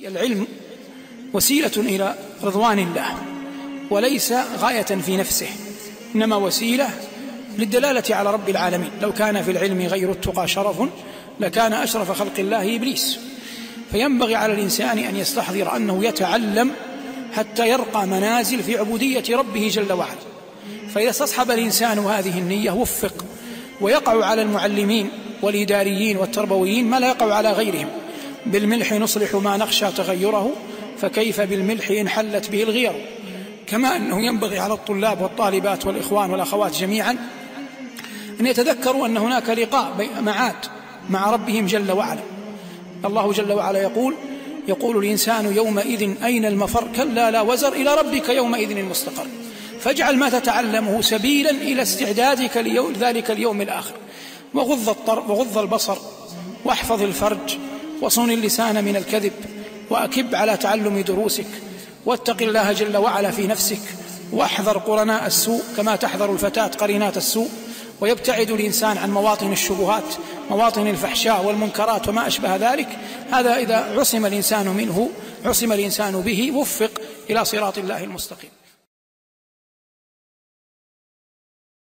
العلم وسيلة إلى رضوان الله وليس غاية في نفسه إنما وسيلة للدلالة على رب العالمين. لو كان في العلم غير التقى شرف لكان أشرف خلق الله إبليس. فينبغي على الإنسان أن يستحضر أنه يتعلم حتى يرقى منازل في عبودية ربه جل وعلا. فإذا استصحب الإنسان هذه النية وفق ويقع على المعلمين والإداريين والتربويين ما لا يقع على غيرهم. بالملح نصلح ما نخشى تغيره فكيف بالملح إن حلت به الغير؟ كما أنه ينبغي على الطلاب والطالبات والإخوان والأخوات جميعا أن يتذكروا أن هناك لقاء معاد مع ربهم جل وعلا. الله جل وعلا يقول يقول الإنسان يومئذ أين المفر؟ كلا لا وزر إلى ربك يومئذ المستقر. فاجعل ما تتعلمه سبيلا إلى استعدادك ليوم ذلك اليوم الآخر. وغض الطرف وغض البصر واحفظ الفرج وصون اللسان من الكذب وأكب على تعلم دروسك واتق الله جل وعلا في نفسك واحذر قرناء السوء كما تحذر الفتاة قرينات السوء ويبتعد الإنسان عن مواطن الشبهات مواطن الفحشاء والمنكرات وما أشبه ذلك. هذا إذا عصم الإنسان منه عصم الإنسان به وفق إلى صراط الله المستقيم.